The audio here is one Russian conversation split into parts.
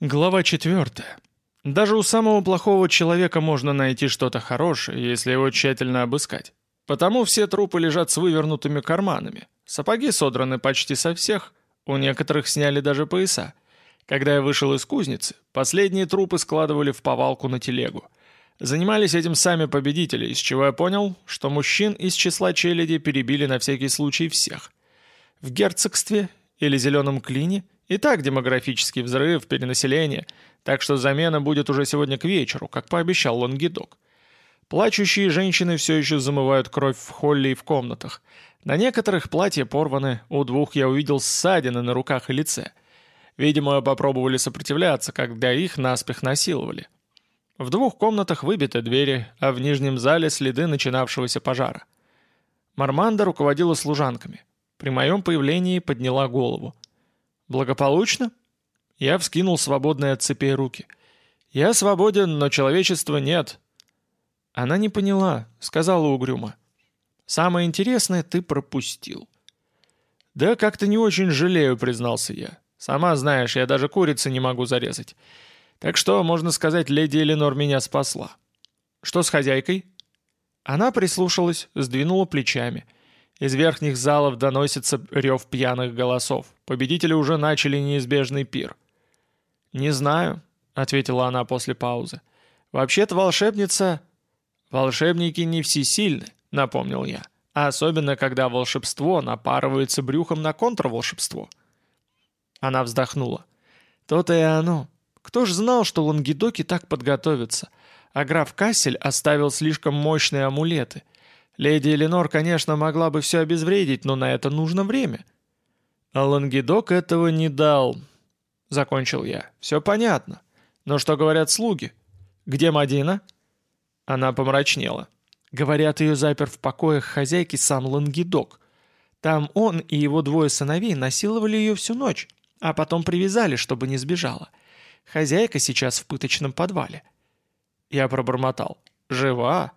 Глава 4. Даже у самого плохого человека можно найти что-то хорошее, если его тщательно обыскать. Потому все трупы лежат с вывернутыми карманами. Сапоги содраны почти со всех, у некоторых сняли даже пояса. Когда я вышел из кузницы, последние трупы складывали в повалку на телегу. Занимались этим сами победители, из чего я понял, что мужчин из числа челяди перебили на всякий случай всех. В герцогстве или зеленом клине – и так демографический взрыв, перенаселение, так что замена будет уже сегодня к вечеру, как пообещал Лонгидок. Плачущие женщины все еще замывают кровь в холле и в комнатах. На некоторых платья порваны, у двух я увидел ссадины на руках и лице. Видимо, попробовали сопротивляться, когда их наспех насиловали. В двух комнатах выбиты двери, а в нижнем зале следы начинавшегося пожара. Марманда руководила служанками. При моем появлении подняла голову. «Благополучно?» Я вскинул свободные от цепей руки. «Я свободен, но человечества нет». Она не поняла, сказала угрюмо. «Самое интересное ты пропустил». «Да как-то не очень жалею», — признался я. «Сама знаешь, я даже курицы не могу зарезать. Так что, можно сказать, леди Эленор меня спасла». «Что с хозяйкой?» Она прислушалась, сдвинула плечами — из верхних залов доносится рев пьяных голосов. Победители уже начали неизбежный пир. «Не знаю», — ответила она после паузы. «Вообще-то волшебница...» «Волшебники не всесильны», — напомнил я. А особенно, когда волшебство напарывается брюхом на контрволшебство. Она вздохнула. «То-то и оно. Кто ж знал, что лонгидоки так подготовятся? А граф Кассель оставил слишком мощные амулеты — Леди Эленор, конечно, могла бы все обезвредить, но на это нужно время. А Лангедок этого не дал. Закончил я. Все понятно. Но что говорят слуги? Где Мадина? Она помрачнела. Говорят, ее запер в покоях хозяйки сам Лангедок. Там он и его двое сыновей насиловали ее всю ночь, а потом привязали, чтобы не сбежала. Хозяйка сейчас в пыточном подвале. Я пробормотал. «Жива?»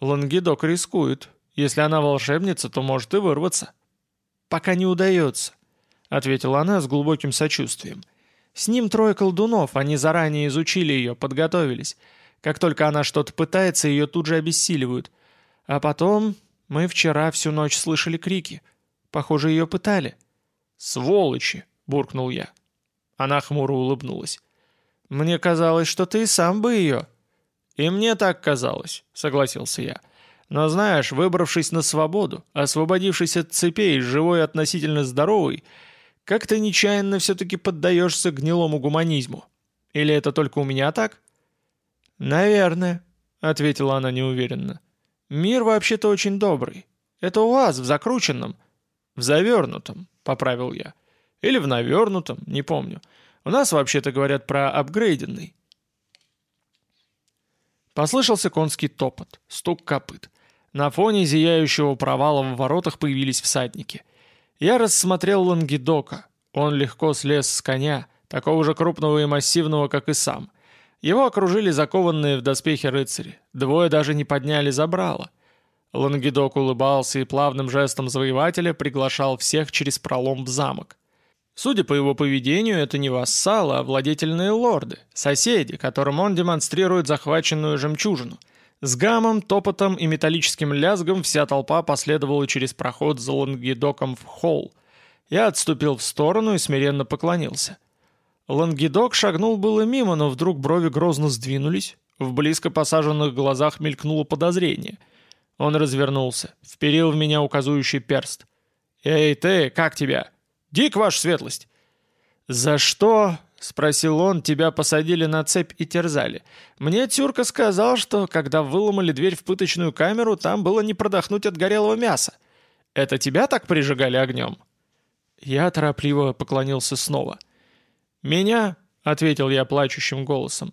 Лангедок рискует. Если она волшебница, то может и вырваться». «Пока не удается», — ответила она с глубоким сочувствием. «С ним трое колдунов, они заранее изучили ее, подготовились. Как только она что-то пытается, ее тут же обессиливают. А потом мы вчера всю ночь слышали крики. Похоже, ее пытали». «Сволочи!» — буркнул я. Она хмуро улыбнулась. «Мне казалось, что ты и сам бы ее...» «И мне так казалось», — согласился я. «Но знаешь, выбравшись на свободу, освободившись от цепей, живой и относительно здоровый, как ты нечаянно все-таки поддаешься гнилому гуманизму. Или это только у меня так?» «Наверное», — ответила она неуверенно. «Мир вообще-то очень добрый. Это у вас, в закрученном». «В завернутом», — поправил я. «Или в навернутом, не помню. У нас вообще-то говорят про апгрейденный». Послышался конский топот, стук копыт. На фоне зияющего провала в воротах появились всадники. Я рассмотрел Лангедока. Он легко слез с коня, такого же крупного и массивного, как и сам. Его окружили закованные в доспехи рыцари. Двое даже не подняли забрало. Лангедок улыбался и плавным жестом завоевателя приглашал всех через пролом в замок. Судя по его поведению, это не вассалы, а владетельные лорды, соседи, которым он демонстрирует захваченную жемчужину. С гамом, топотом и металлическим лязгом вся толпа последовала через проход за Лангедоком в холл. Я отступил в сторону и смиренно поклонился. Лангедок шагнул было мимо, но вдруг брови грозно сдвинулись, в близко посаженных глазах мелькнуло подозрение. Он развернулся, вперил в меня указующий перст. «Эй, ты, как тебя?» «Дик, ваша светлость!» «За что?» — спросил он. «Тебя посадили на цепь и терзали. Мне Тюрка сказал, что, когда выломали дверь в пыточную камеру, там было не продохнуть от горелого мяса. Это тебя так прижигали огнем?» Я торопливо поклонился снова. «Меня?» — ответил я плачущим голосом.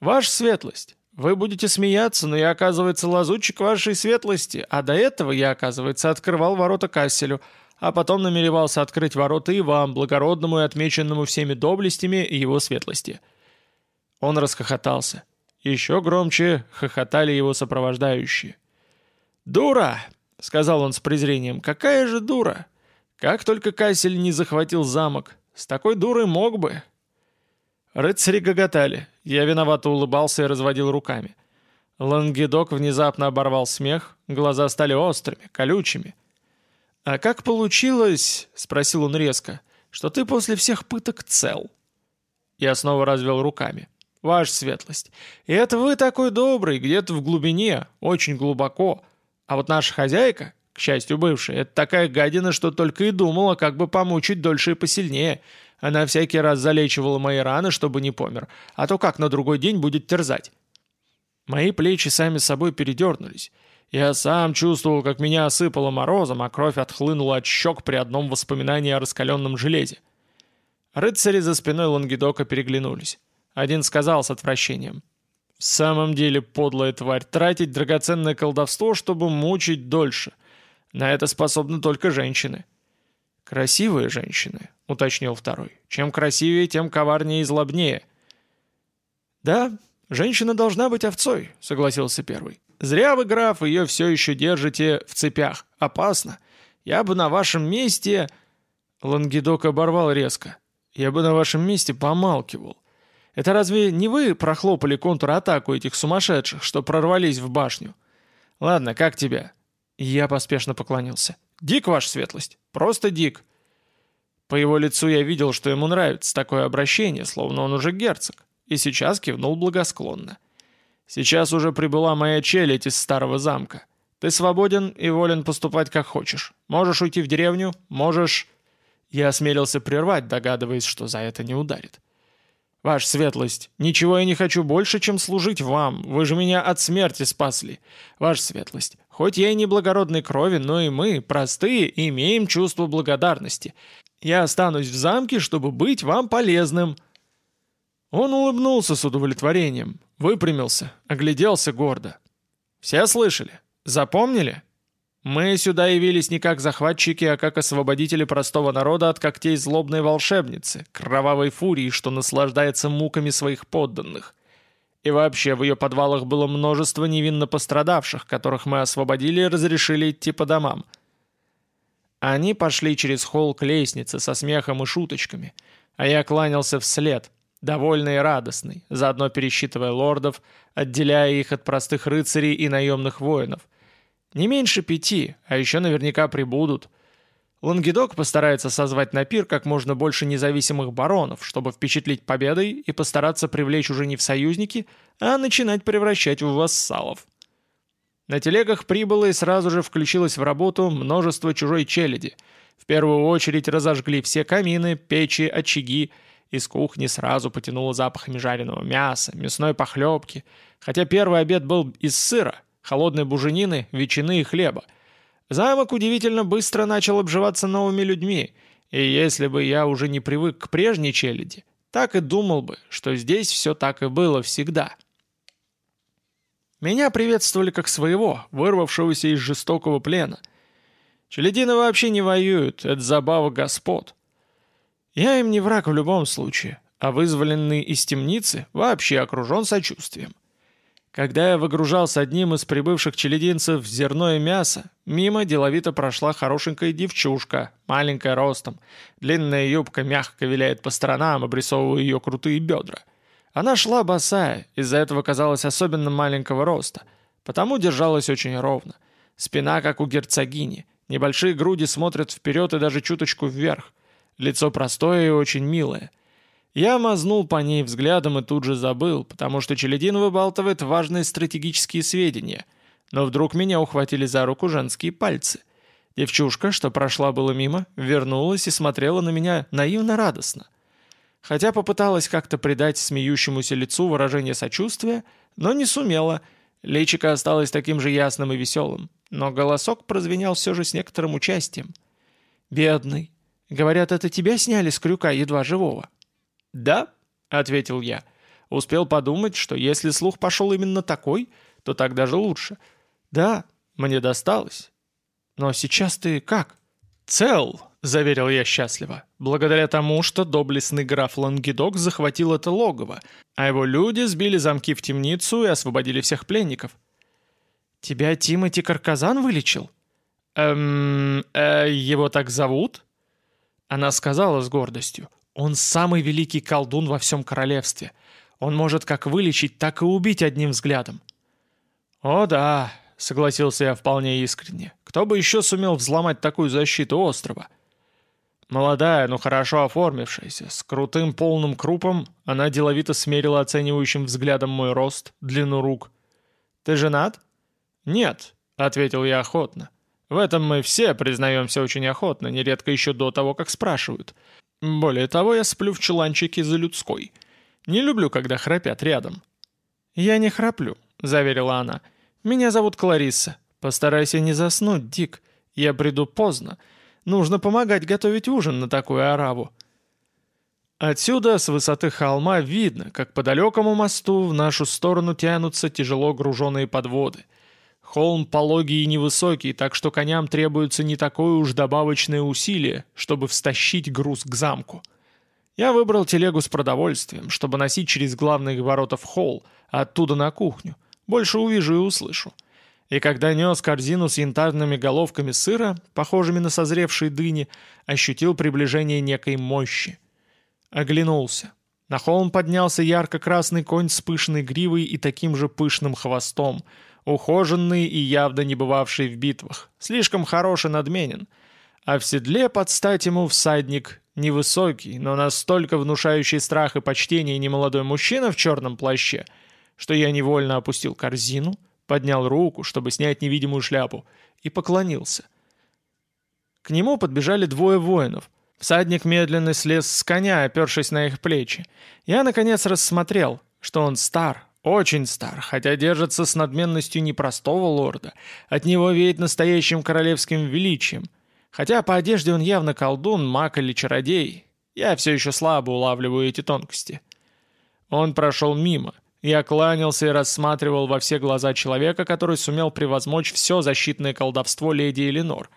«Ваша светлость, вы будете смеяться, но я, оказывается, лазутчик вашей светлости, а до этого я, оказывается, открывал ворота Касселю, а потом намеревался открыть ворота и вам, благородному и отмеченному всеми доблестями его светлости». Он расхохотался. Еще громче хохотали его сопровождающие. «Дура!» — сказал он с презрением. «Какая же дура! Как только Кассель не захватил замок, с такой дурой мог бы!» Рыцари гоготали. Я виновато улыбался и разводил руками. Лангедок внезапно оборвал смех, глаза стали острыми, колючими. «А как получилось, — спросил он резко, — что ты после всех пыток цел?» Я снова развел руками. «Ваша светлость, и это вы такой добрый, где-то в глубине, очень глубоко. А вот наша хозяйка, к счастью бывшая, это такая гадина, что только и думала, как бы помучить дольше и посильнее. Она всякий раз залечивала мои раны, чтобы не помер, а то как на другой день будет терзать. Мои плечи сами собой передернулись. Я сам чувствовал, как меня осыпало морозом, а кровь отхлынула от щек при одном воспоминании о раскаленном железе. Рыцари за спиной Лонгидока переглянулись. Один сказал с отвращением. «В самом деле, подлая тварь, тратить драгоценное колдовство, чтобы мучить дольше. На это способны только женщины». «Красивые женщины», — уточнил второй. «Чем красивее, тем коварнее и злобнее». «Да, «Женщина должна быть овцой», — согласился первый. «Зря вы, граф, ее все еще держите в цепях. Опасно. Я бы на вашем месте...» Лангедок оборвал резко. «Я бы на вашем месте помалкивал. Это разве не вы прохлопали контратаку этих сумасшедших, что прорвались в башню? Ладно, как тебя?» Я поспешно поклонился. «Дик, ваша светлость. Просто дик». По его лицу я видел, что ему нравится такое обращение, словно он уже герцог и сейчас кивнул благосклонно. «Сейчас уже прибыла моя челядь из старого замка. Ты свободен и волен поступать как хочешь. Можешь уйти в деревню, можешь...» Я осмелился прервать, догадываясь, что за это не ударит. «Ваша светлость, ничего я не хочу больше, чем служить вам. Вы же меня от смерти спасли. Ваша светлость, хоть я и не благородной крови, но и мы, простые, имеем чувство благодарности. Я останусь в замке, чтобы быть вам полезным». Он улыбнулся с удовлетворением, выпрямился, огляделся гордо. «Все слышали? Запомнили? Мы сюда явились не как захватчики, а как освободители простого народа от когтей злобной волшебницы, кровавой фурии, что наслаждается муками своих подданных. И вообще в ее подвалах было множество невинно пострадавших, которых мы освободили и разрешили идти по домам». Они пошли через холл к лестнице со смехом и шуточками, а я кланялся вслед — довольный и радостный, заодно пересчитывая лордов, отделяя их от простых рыцарей и наемных воинов. Не меньше пяти, а еще наверняка прибудут. Лангедок постарается созвать на пир как можно больше независимых баронов, чтобы впечатлить победой и постараться привлечь уже не в союзники, а начинать превращать в вассалов. На телегах прибыло и сразу же включилось в работу множество чужой челяди. В первую очередь разожгли все камины, печи, очаги, из кухни сразу потянуло запахами жареного мяса, мясной похлебки, хотя первый обед был из сыра, холодной буженины, ветчины и хлеба. Замок удивительно быстро начал обживаться новыми людьми, и если бы я уже не привык к прежней челяди, так и думал бы, что здесь все так и было всегда. Меня приветствовали как своего, вырвавшегося из жестокого плена. Челядины вообще не воюют, это забава господ. Я им не враг в любом случае, а вызволенный из темницы вообще окружен сочувствием. Когда я выгружался одним из прибывших челединцев зерно и мясо, мимо деловито прошла хорошенькая девчушка, маленькая ростом. Длинная юбка мягко виляет по сторонам, обрисовывая ее крутые бедра. Она шла босая, из-за этого казалась особенно маленького роста, потому держалась очень ровно. Спина, как у герцогини, небольшие груди смотрят вперед и даже чуточку вверх. Лицо простое и очень милое. Я мазнул по ней взглядом и тут же забыл, потому что Челядин выбалтывает важные стратегические сведения. Но вдруг меня ухватили за руку женские пальцы. Девчушка, что прошла было мимо, вернулась и смотрела на меня наивно-радостно. Хотя попыталась как-то придать смеющемуся лицу выражение сочувствия, но не сумела. Личико осталось таким же ясным и веселым, но голосок прозвенел все же с некоторым участием. «Бедный, Говорят, это тебя сняли с крюка едва живого». «Да», — ответил я. Успел подумать, что если слух пошел именно такой, то так даже лучше. «Да, мне досталось. Но сейчас ты как?» «Цел», — заверил я счастливо, благодаря тому, что доблестный граф Лангедок захватил это логово, а его люди сбили замки в темницу и освободили всех пленников. «Тебя Тимати Карказан вылечил?» «Эм... Э, его так зовут?» Она сказала с гордостью. Он самый великий колдун во всем королевстве. Он может как вылечить, так и убить одним взглядом». «О да», — согласился я вполне искренне. «Кто бы еще сумел взломать такую защиту острова?» Молодая, но хорошо оформившаяся, с крутым полным крупом, она деловито смерила оценивающим взглядом мой рост, длину рук. «Ты женат?» «Нет», — ответил я охотно. «В этом мы все признаемся очень охотно, нередко еще до того, как спрашивают. Более того, я сплю в чуланчике за людской. Не люблю, когда храпят рядом». «Я не храплю», — заверила она. «Меня зовут Кларисса. Постарайся не заснуть, Дик. Я приду поздно». Нужно помогать готовить ужин на такую ораву. Отсюда, с высоты холма, видно, как по далекому мосту в нашу сторону тянутся тяжело груженные подводы. Холм пологий и невысокий, так что коням требуется не такое уж добавочное усилие, чтобы встащить груз к замку. Я выбрал телегу с продовольствием, чтобы носить через главные ворота в холл, а оттуда на кухню. Больше увижу и услышу и когда нес корзину с янтарными головками сыра, похожими на созревшие дыни, ощутил приближение некой мощи. Оглянулся. На холм поднялся ярко-красный конь с пышной гривой и таким же пышным хвостом, ухоженный и явно не бывавший в битвах, слишком хорош и надменен. А в седле под стать ему всадник невысокий, но настолько внушающий страх и почтение немолодой мужчина в черном плаще, что я невольно опустил корзину — поднял руку, чтобы снять невидимую шляпу, и поклонился. К нему подбежали двое воинов. Всадник медленно слез с коня, опершись на их плечи. Я, наконец, рассмотрел, что он стар, очень стар, хотя держится с надменностью непростого лорда. От него веет настоящим королевским величием. Хотя по одежде он явно колдун, маг или чародей. Я все еще слабо улавливаю эти тонкости. Он прошел мимо — я кланялся и рассматривал во все глаза человека, который сумел превозмочь все защитное колдовство леди Эленор.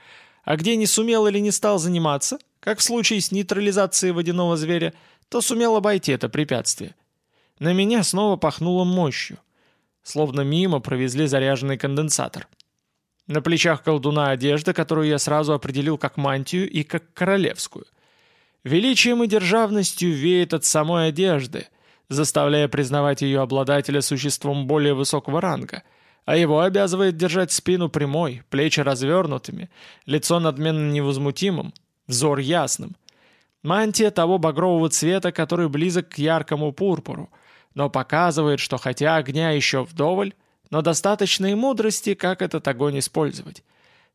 А где не сумел или не стал заниматься, как в случае с нейтрализацией водяного зверя, то сумел обойти это препятствие. На меня снова пахнуло мощью. Словно мимо провезли заряженный конденсатор. На плечах колдуна одежда, которую я сразу определил как мантию и как королевскую. Величием и державностью веет от самой одежды — заставляя признавать ее обладателя существом более высокого ранга, а его обязывает держать спину прямой, плечи развернутыми, лицо надменно невозмутимым, взор ясным. Мантия того багрового цвета, который близок к яркому пурпуру, но показывает, что хотя огня еще вдоволь, но достаточно и мудрости, как этот огонь использовать.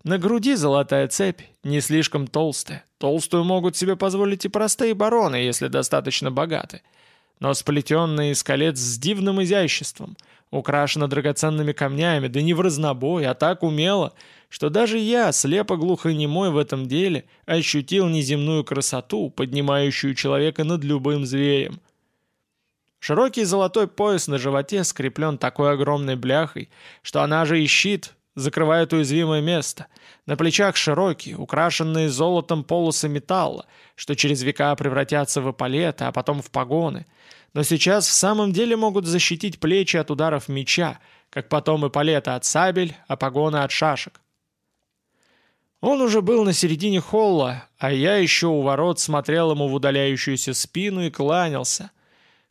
На груди золотая цепь, не слишком толстая. Толстую могут себе позволить и простые бароны, если достаточно богаты — но сплетенная из колец с дивным изяществом, украшена драгоценными камнями, да не в разнобой, а так умело, что даже я, слепо-глухонемой в этом деле, ощутил неземную красоту, поднимающую человека над любым зверем. Широкий золотой пояс на животе скреплен такой огромной бляхой, что она же и щит, закрывает уязвимое место. На плечах широкие, украшенные золотом полосы металла, что через века превратятся в эполеты, а потом в погоны. Но сейчас в самом деле могут защитить плечи от ударов меча, как потом эполеты от сабель, а погоны от шашек. Он уже был на середине холла, а я еще у ворот смотрел ему в удаляющуюся спину и кланялся.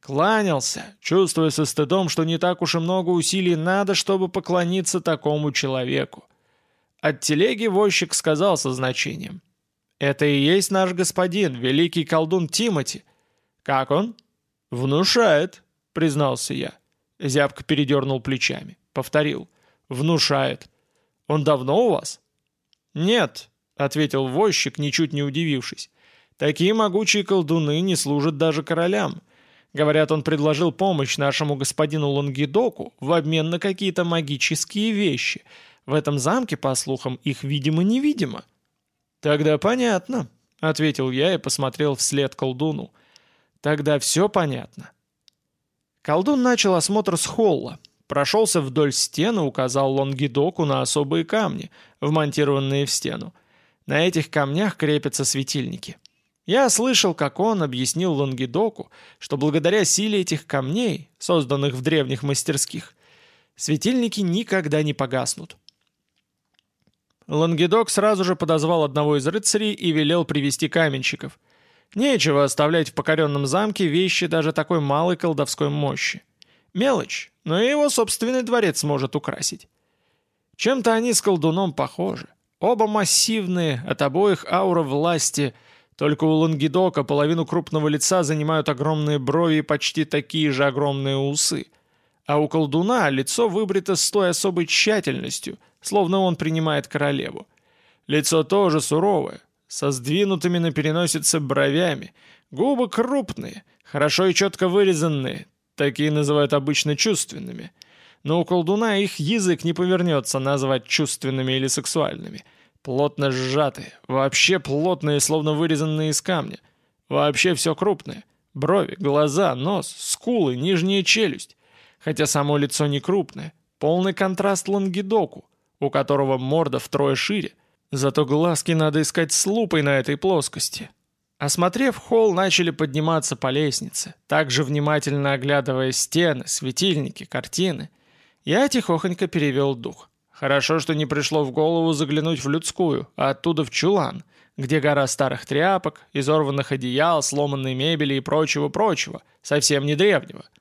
Кланялся, чувствуя со стыдом, что не так уж и много усилий надо, чтобы поклониться такому человеку. От телеги возчик сказал со значением. «Это и есть наш господин, великий колдун Тимати. Как он?» «Внушает», — признался я. Зябко передернул плечами. Повторил. «Внушает. Он давно у вас?» «Нет», — ответил возчик, ничуть не удивившись. «Такие могучие колдуны не служат даже королям. Говорят, он предложил помощь нашему господину Лонгидоку в обмен на какие-то магические вещи. В этом замке, по слухам, их видимо-невидимо». «Тогда понятно», — ответил я и посмотрел вслед колдуну. «Тогда все понятно». Колдун начал осмотр с холла, прошелся вдоль стены, указал Лонгидоку на особые камни, вмонтированные в стену. На этих камнях крепятся светильники. Я слышал, как он объяснил Лонгидоку, что благодаря силе этих камней, созданных в древних мастерских, светильники никогда не погаснут. Лонгидок сразу же подозвал одного из рыцарей и велел привести каменщиков. Нечего оставлять в покоренном замке вещи даже такой малой колдовской мощи. Мелочь, но и его собственный дворец может украсить. Чем-то они с колдуном похожи. Оба массивные, от обоих аура власти, только у Лангедока половину крупного лица занимают огромные брови и почти такие же огромные усы. А у колдуна лицо выбрито с той особой тщательностью, словно он принимает королеву. Лицо тоже суровое, со сдвинутыми на переносице бровями, губы крупные, хорошо и четко вырезанные, такие называют обычно чувственными. Но у колдуна их язык не повернется назвать чувственными или сексуальными. Плотно сжатые, вообще плотные, словно вырезанные из камня. Вообще все крупное. Брови, глаза, нос, скулы, нижняя челюсть. Хотя само лицо не крупное. Полный контраст лангедоку, у которого морда втрое шире, Зато глазки надо искать с лупой на этой плоскости. Осмотрев холл, начали подниматься по лестнице, также внимательно оглядывая стены, светильники, картины. Я тихохонько перевел дух. Хорошо, что не пришло в голову заглянуть в людскую, а оттуда в чулан, где гора старых тряпок, изорванных одеял, сломанной мебели и прочего-прочего, совсем не древнего —